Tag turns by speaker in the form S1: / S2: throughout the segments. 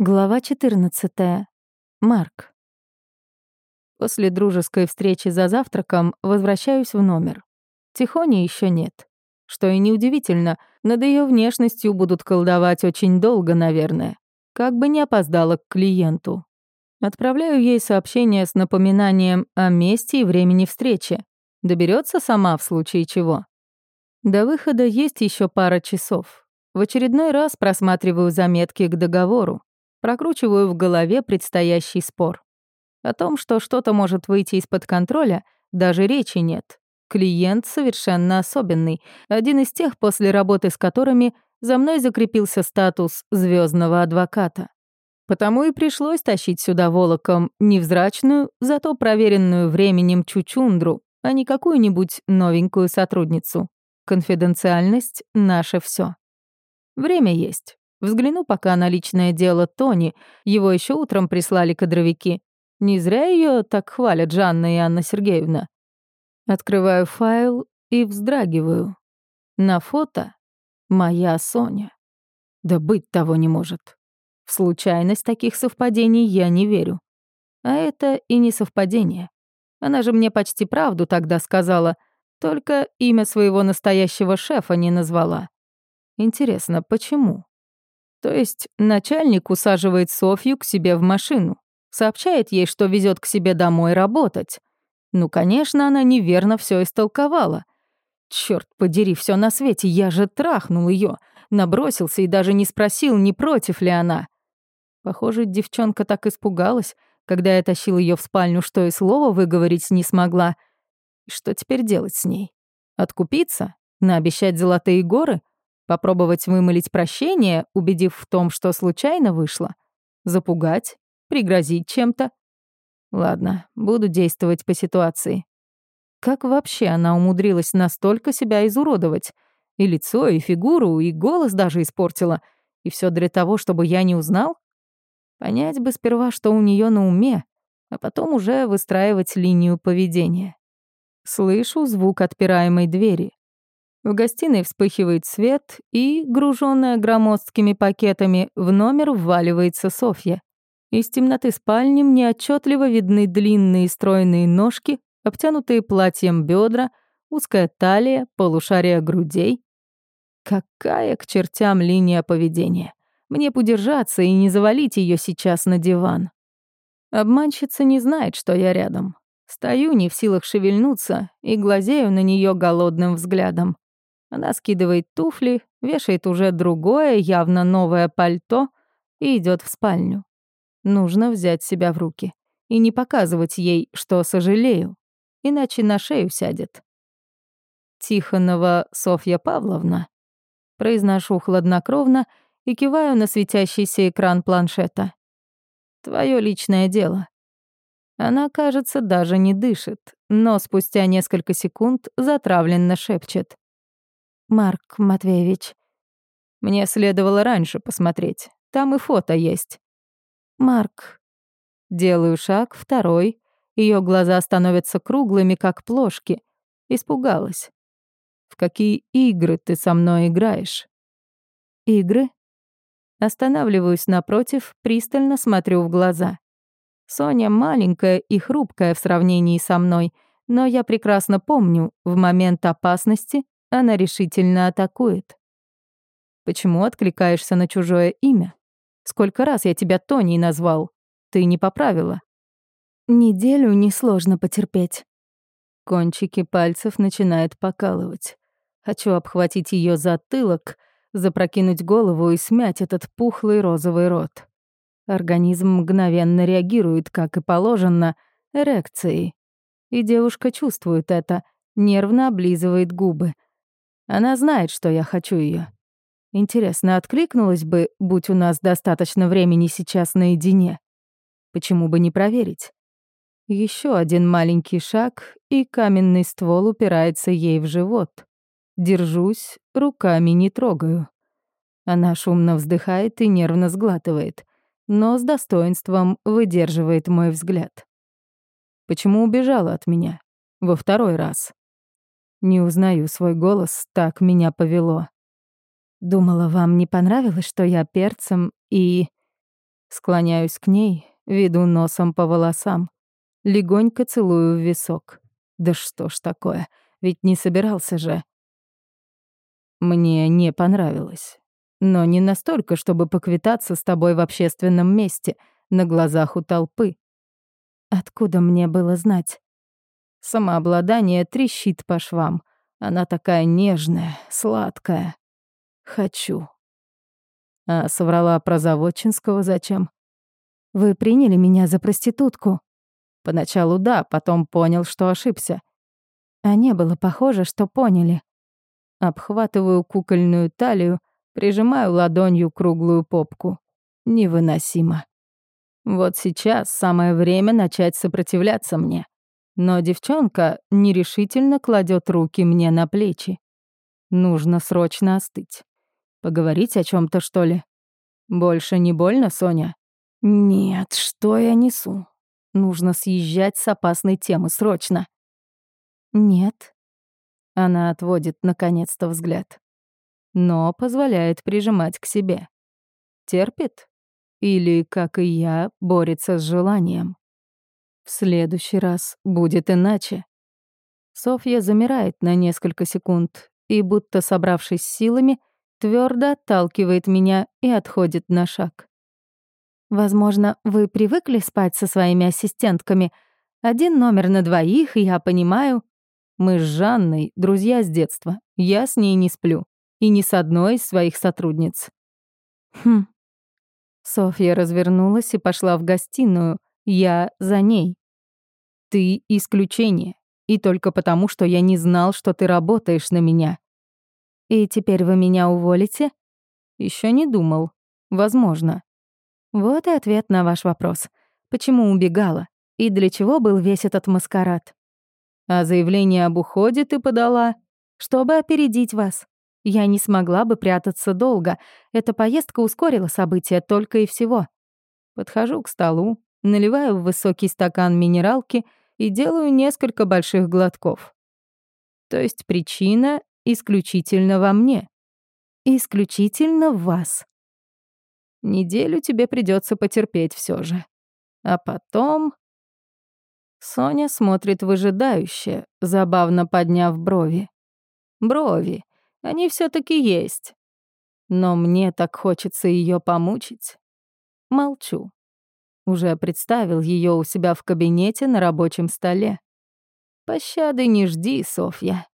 S1: Глава 14. Марк. После дружеской встречи за завтраком возвращаюсь в номер. Тихони еще нет. Что и неудивительно, над ее внешностью будут колдовать очень долго, наверное. Как бы не опоздала к клиенту. Отправляю ей сообщение с напоминанием о месте и времени встречи. Доберется сама в случае чего. До выхода есть еще пара часов. В очередной раз просматриваю заметки к договору. Прокручиваю в голове предстоящий спор. О том, что что-то может выйти из-под контроля, даже речи нет. Клиент совершенно особенный, один из тех, после работы с которыми за мной закрепился статус звездного адвоката. Потому и пришлось тащить сюда волоком невзрачную, зато проверенную временем чучундру, а не какую-нибудь новенькую сотрудницу. Конфиденциальность — наше все. Время есть. Взгляну пока на личное дело Тони, его еще утром прислали кадровики. Не зря ее так хвалят Жанна и Анна Сергеевна. Открываю файл и вздрагиваю. На фото моя Соня. Да быть того не может. В случайность таких совпадений я не верю. А это и не совпадение. Она же мне почти правду тогда сказала, только имя своего настоящего шефа не назвала. Интересно, почему? То есть начальник усаживает Софью к себе в машину, сообщает ей, что везет к себе домой работать. Ну, конечно, она неверно все истолковала. Черт подери, все на свете, я же трахнул ее, набросился и даже не спросил, не против ли она. Похоже, девчонка так испугалась, когда я тащил ее в спальню, что и слова выговорить не смогла. Что теперь делать с ней? Откупиться? Наобещать золотые горы? Попробовать вымолить прощение, убедив в том, что случайно вышло? Запугать? Пригрозить чем-то? Ладно, буду действовать по ситуации. Как вообще она умудрилась настолько себя изуродовать? И лицо, и фигуру, и голос даже испортила. И все для того, чтобы я не узнал? Понять бы сперва, что у нее на уме, а потом уже выстраивать линию поведения. Слышу звук отпираемой двери. В гостиной вспыхивает свет, и, груженная громоздкими пакетами, в номер вваливается Софья. Из темноты спальни мне отчетливо видны длинные стройные ножки, обтянутые платьем бедра, узкая талия, полушария грудей. Какая к чертям линия поведения? Мне удержаться и не завалить ее сейчас на диван. Обманщица не знает, что я рядом. Стою не в силах шевельнуться и глазею на нее голодным взглядом. Она скидывает туфли, вешает уже другое, явно новое пальто и идет в спальню. Нужно взять себя в руки и не показывать ей, что сожалею, иначе на шею сядет. Тихонова Софья Павловна. Произношу хладнокровно и киваю на светящийся экран планшета. Твое личное дело. Она, кажется, даже не дышит, но спустя несколько секунд затравленно шепчет. Марк Матвеевич. Мне следовало раньше посмотреть. Там и фото есть. Марк. Делаю шаг, второй. Ее глаза становятся круглыми, как плошки. Испугалась. В какие игры ты со мной играешь? Игры? Останавливаюсь напротив, пристально смотрю в глаза. Соня маленькая и хрупкая в сравнении со мной, но я прекрасно помню, в момент опасности она решительно атакует. Почему откликаешься на чужое имя? Сколько раз я тебя Тони назвал? Ты не поправила. Неделю несложно потерпеть. Кончики пальцев начинают покалывать. Хочу обхватить ее затылок, запрокинуть голову и смять этот пухлый розовый рот. Организм мгновенно реагирует, как и положено, эрекцией. И девушка чувствует это, нервно облизывает губы — она знает, что я хочу ее. Интересно, откликнулась бы, будь у нас достаточно времени сейчас наедине? Почему бы не проверить? Еще один маленький шаг, и каменный ствол упирается ей в живот. Держусь, руками не трогаю. Она шумно вздыхает и нервно сглатывает, но с достоинством выдерживает мой взгляд. Почему убежала от меня? Во второй раз. Не узнаю свой голос, так меня повело. Думала, вам не понравилось, что я перцем и... Склоняюсь к ней, веду носом по волосам. Легонько целую в висок. Да что ж такое, ведь не собирался же. Мне не понравилось. Но не настолько, чтобы поквитаться с тобой в общественном месте, на глазах у толпы. Откуда мне было знать? Самообладание трещит по швам. Она такая нежная, сладкая. Хочу. А соврала про Заводчинского зачем? Вы приняли меня за проститутку? Поначалу да, потом понял, что ошибся. А не было похоже, что поняли. Обхватываю кукольную талию, прижимаю ладонью круглую попку. Невыносимо. Вот сейчас самое время начать сопротивляться мне. Но девчонка нерешительно кладет руки мне на плечи. Нужно срочно остыть. Поговорить о чем то что ли? Больше не больно, Соня? Нет, что я несу? Нужно съезжать с опасной темы срочно. Нет. Она отводит наконец-то взгляд. Но позволяет прижимать к себе. Терпит? Или, как и я, борется с желанием? В следующий раз будет иначе. Софья замирает на несколько секунд и, будто собравшись силами, твердо отталкивает меня и отходит на шаг. «Возможно, вы привыкли спать со своими ассистентками. Один номер на двоих, я понимаю. Мы с Жанной друзья с детства. Я с ней не сплю. И ни с одной из своих сотрудниц». «Хм». Софья развернулась и пошла в гостиную. Я за ней. Ты исключение. И только потому, что я не знал, что ты работаешь на меня. И теперь вы меня уволите? Еще не думал. Возможно. Вот и ответ на ваш вопрос. Почему убегала? И для чего был весь этот маскарад? А заявление об уходе ты подала, чтобы опередить вас. Я не смогла бы прятаться долго. Эта поездка ускорила события только и всего. Подхожу к столу, наливаю в высокий стакан минералки — и делаю несколько больших глотков. То есть причина исключительно во мне. Исключительно в вас. Неделю тебе придется потерпеть все же. А потом... Соня смотрит выжидающе, забавно подняв брови. Брови. Они все таки есть. Но мне так хочется ее помучить. Молчу. Уже представил ее у себя в кабинете на рабочем столе. Пощады не жди, Софья.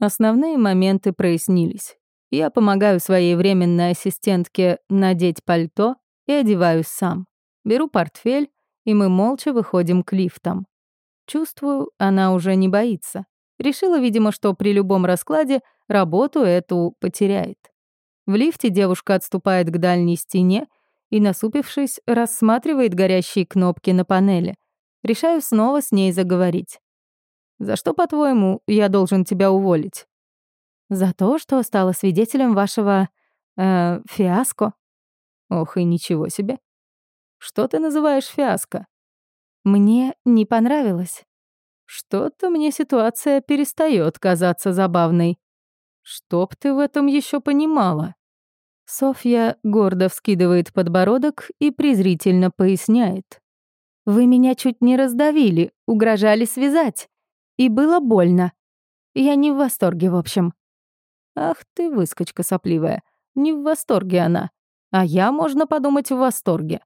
S1: Основные моменты прояснились. Я помогаю своей временной ассистентке надеть пальто и одеваюсь сам. Беру портфель, и мы молча выходим к лифтам. Чувствую, она уже не боится. Решила, видимо, что при любом раскладе работу эту потеряет. В лифте девушка отступает к дальней стене и, насупившись, рассматривает горящие кнопки на панели. Решаю снова с ней заговорить. «За что, по-твоему, я должен тебя уволить?» «За то, что стала свидетелем вашего... Э, фиаско». «Ох, и ничего себе. Что ты называешь фиаско?» «Мне не понравилось». «Что-то мне ситуация перестает казаться забавной. Чтоб ты в этом еще понимала». Софья гордо вскидывает подбородок и презрительно поясняет. «Вы меня чуть не раздавили, угрожали связать. И было больно. Я не в восторге, в общем». «Ах ты, выскочка сопливая, не в восторге она. А я, можно подумать, в восторге.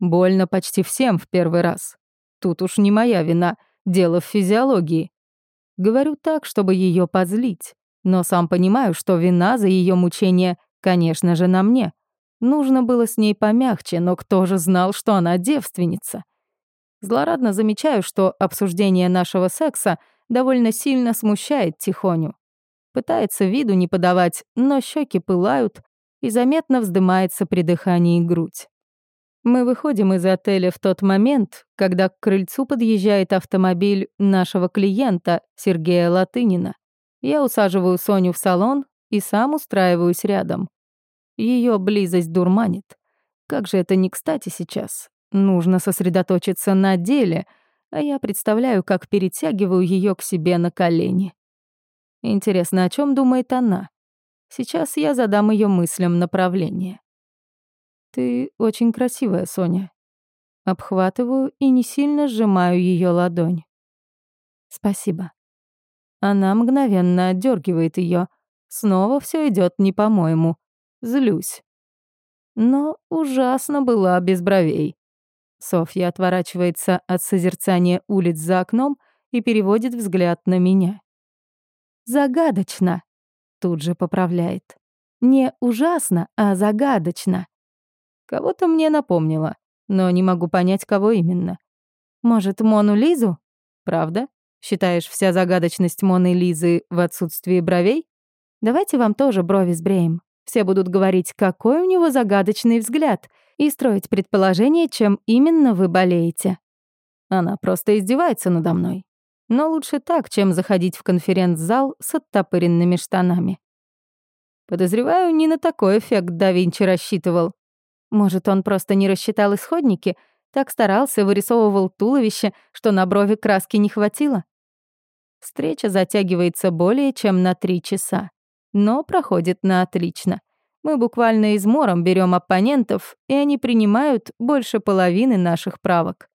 S1: Больно почти всем в первый раз. Тут уж не моя вина, дело в физиологии. Говорю так, чтобы ее позлить, но сам понимаю, что вина за ее мучение Конечно же, на мне. Нужно было с ней помягче, но кто же знал, что она девственница? Злорадно замечаю, что обсуждение нашего секса довольно сильно смущает Тихоню. Пытается виду не подавать, но щеки пылают, и заметно вздымается при дыхании грудь. Мы выходим из отеля в тот момент, когда к крыльцу подъезжает автомобиль нашего клиента, Сергея Латынина. Я усаживаю Соню в салон и сам устраиваюсь рядом. Ее близость дурманит. Как же это не кстати сейчас. Нужно сосредоточиться на деле, а я представляю, как перетягиваю ее к себе на колени. Интересно, о чем думает она? Сейчас я задам ее мыслям направление. Ты очень красивая, Соня. Обхватываю и не сильно сжимаю ее ладонь. Спасибо. Она мгновенно отдергивает ее. Снова все идет не по-моему. Злюсь. Но ужасно была без бровей. Софья отворачивается от созерцания улиц за окном и переводит взгляд на меня. «Загадочно», — тут же поправляет. «Не ужасно, а загадочно». Кого-то мне напомнила, но не могу понять, кого именно. Может, Мону Лизу? Правда? Считаешь, вся загадочность Моны Лизы в отсутствии бровей? Давайте вам тоже брови сбреем. Все будут говорить, какой у него загадочный взгляд, и строить предположение, чем именно вы болеете. Она просто издевается надо мной. Но лучше так, чем заходить в конференц-зал с оттопыренными штанами. Подозреваю, не на такой эффект да Винчи рассчитывал. Может, он просто не рассчитал исходники, так старался, вырисовывал туловище, что на брови краски не хватило? Встреча затягивается более чем на три часа, но проходит на отлично. Мы буквально измором берем оппонентов, и они принимают больше половины наших правок.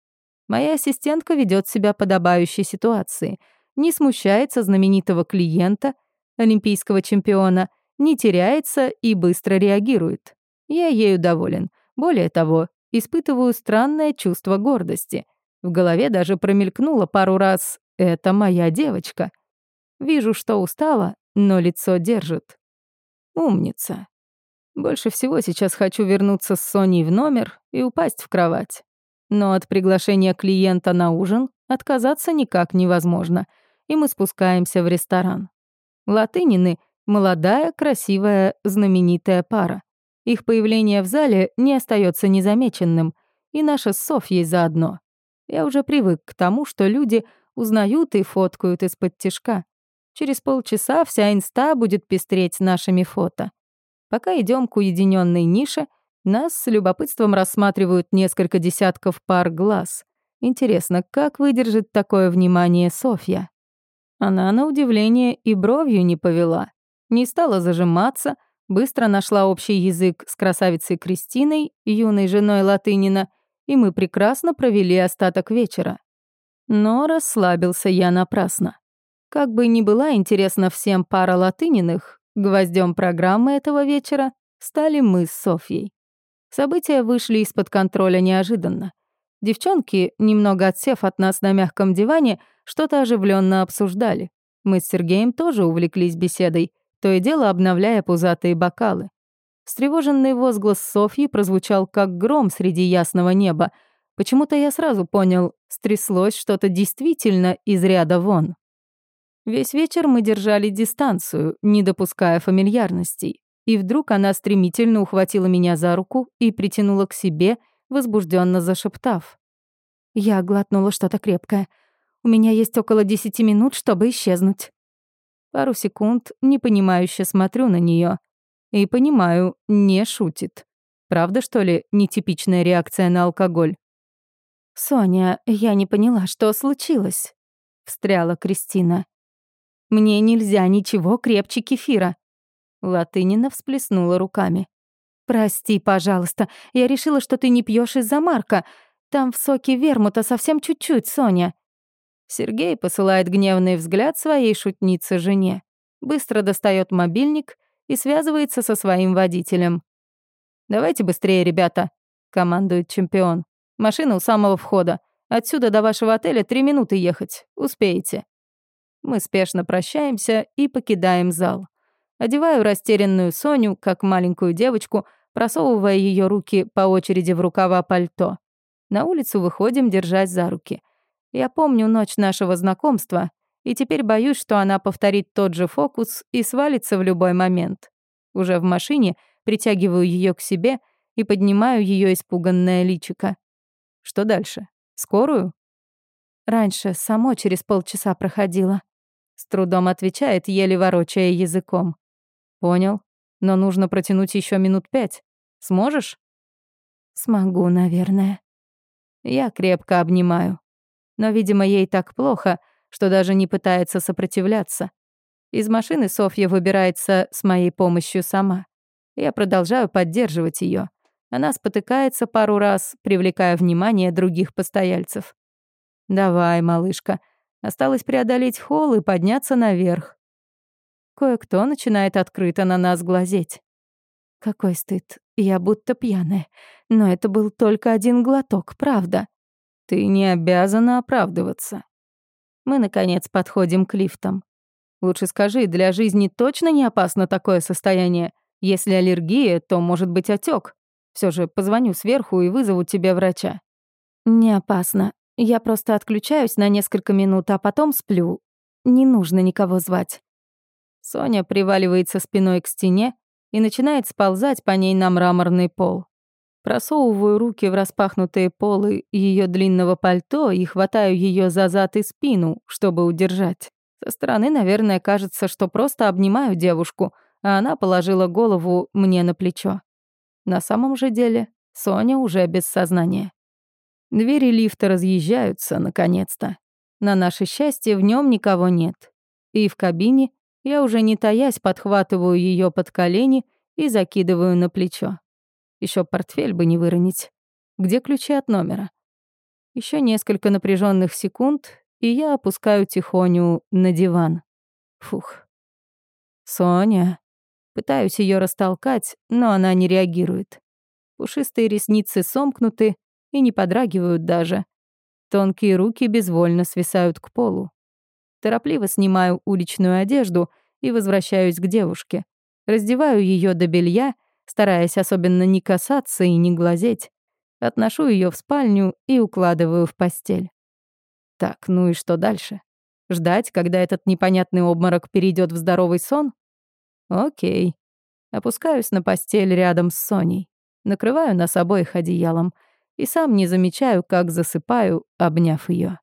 S1: Моя ассистентка ведет себя подобающей ситуации, не смущается знаменитого клиента, олимпийского чемпиона, не теряется и быстро реагирует. Я ею доволен. Более того, испытываю странное чувство гордости. В голове даже промелькнуло пару раз это моя девочка. Вижу, что устала, но лицо держит. Умница. Больше всего сейчас хочу вернуться с Соней в номер и упасть в кровать. Но от приглашения клиента на ужин отказаться никак невозможно, и мы спускаемся в ресторан. Латынины — молодая, красивая, знаменитая пара. Их появление в зале не остается незамеченным, и наша с Софьей заодно. Я уже привык к тому, что люди — узнают и фоткают из-под тишка. Через полчаса вся инста будет пестреть нашими фото. Пока идем к уединенной нише, нас с любопытством рассматривают несколько десятков пар глаз. Интересно, как выдержит такое внимание Софья? Она, на удивление, и бровью не повела. Не стала зажиматься, быстро нашла общий язык с красавицей Кристиной, юной женой Латынина, и мы прекрасно провели остаток вечера. Но расслабился я напрасно. Как бы ни была интересна всем пара латыниных, гвоздем программы этого вечера стали мы с Софьей. События вышли из-под контроля неожиданно. Девчонки, немного отсев от нас на мягком диване, что-то оживленно обсуждали. Мы с Сергеем тоже увлеклись беседой, то и дело обновляя пузатые бокалы. Встревоженный возглас Софьи прозвучал как гром среди ясного неба — Почему-то я сразу понял, стряслось что-то действительно из ряда вон. Весь вечер мы держали дистанцию, не допуская фамильярностей. И вдруг она стремительно ухватила меня за руку и притянула к себе, возбужденно зашептав. Я глотнула что-то крепкое. У меня есть около десяти минут, чтобы исчезнуть. Пару секунд непонимающе смотрю на нее И понимаю, не шутит. Правда, что ли, нетипичная реакция на алкоголь? «Соня, я не поняла, что случилось?» — встряла Кристина. «Мне нельзя ничего крепче кефира». Латынина всплеснула руками. «Прости, пожалуйста, я решила, что ты не пьешь из-за Марка. Там в соке вермута совсем чуть-чуть, Соня». Сергей посылает гневный взгляд своей шутнице жене, быстро достает мобильник и связывается со своим водителем. «Давайте быстрее, ребята», — командует чемпион. Машина у самого входа. Отсюда до вашего отеля три минуты ехать. Успеете». Мы спешно прощаемся и покидаем зал. Одеваю растерянную Соню, как маленькую девочку, просовывая ее руки по очереди в рукава пальто. На улицу выходим, держась за руки. Я помню ночь нашего знакомства, и теперь боюсь, что она повторит тот же фокус и свалится в любой момент. Уже в машине притягиваю ее к себе и поднимаю ее испуганное личико. Что дальше? Скорую? Раньше само через полчаса проходила. С трудом отвечает, еле ворочая языком. Понял. Но нужно протянуть еще минут пять. Сможешь? Смогу, наверное. Я крепко обнимаю. Но, видимо, ей так плохо, что даже не пытается сопротивляться. Из машины Софья выбирается с моей помощью сама. Я продолжаю поддерживать ее. Она спотыкается пару раз, привлекая внимание других постояльцев. «Давай, малышка. Осталось преодолеть холл и подняться наверх». Кое-кто начинает открыто на нас глазеть. Какой стыд. Я будто пьяная. Но это был только один глоток, правда. Ты не обязана оправдываться. Мы, наконец, подходим к лифтам. Лучше скажи, для жизни точно не опасно такое состояние? Если аллергия, то может быть отек. Все же позвоню сверху и вызову тебе врача. Не опасно. Я просто отключаюсь на несколько минут, а потом сплю. Не нужно никого звать. Соня приваливается спиной к стене и начинает сползать по ней на мраморный пол. Просовываю руки в распахнутые полы ее длинного пальто и хватаю ее за зад и спину, чтобы удержать. Со стороны, наверное, кажется, что просто обнимаю девушку, а она положила голову мне на плечо. На самом же деле Соня уже без сознания. Двери лифта разъезжаются, наконец-то. На наше счастье, в нем никого нет. И в кабине я уже не таясь подхватываю ее под колени и закидываю на плечо. Еще портфель бы не выронить. Где ключи от номера? Еще несколько напряженных секунд, и я опускаю Тихоню на диван. Фух. «Соня». Пытаюсь ее растолкать, но она не реагирует. Пушистые ресницы сомкнуты и не подрагивают даже. Тонкие руки безвольно свисают к полу. Торопливо снимаю уличную одежду и возвращаюсь к девушке. Раздеваю ее до белья, стараясь особенно не касаться и не глазеть. Отношу ее в спальню и укладываю в постель. Так, ну и что дальше? Ждать, когда этот непонятный обморок перейдет в здоровый сон? Окей. Опускаюсь на постель рядом с Соней. Накрываю нас обоих одеялом и сам не замечаю, как засыпаю, обняв ее.